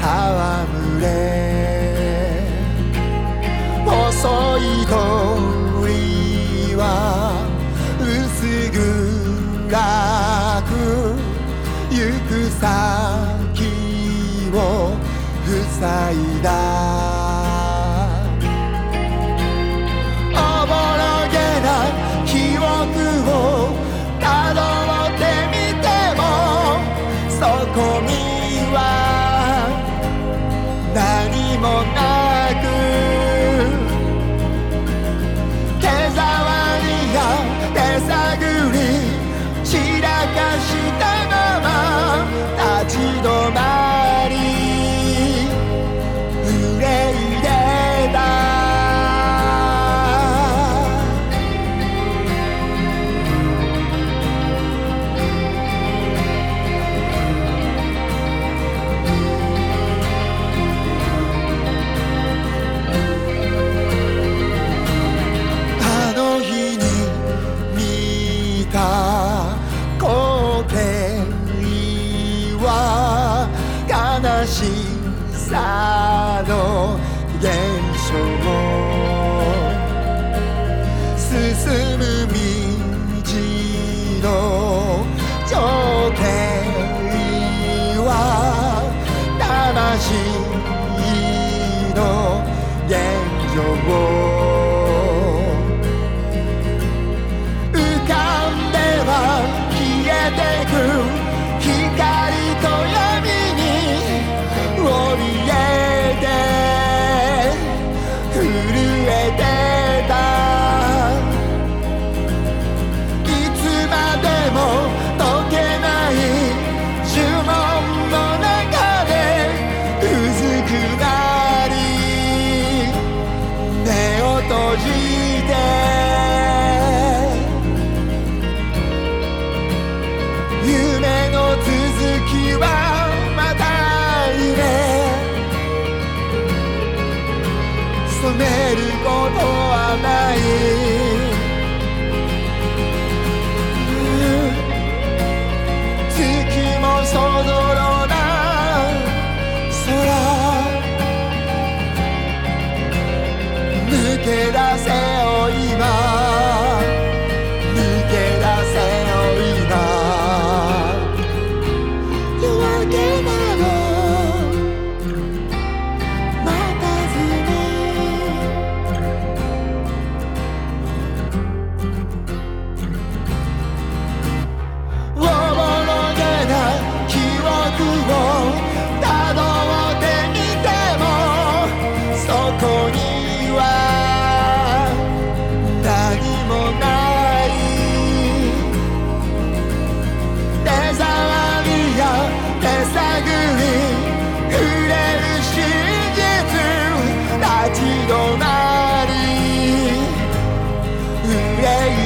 戯れ。細い通は薄暗く行く先を塞いだ。Iracaxi. side. めることはない。yeah.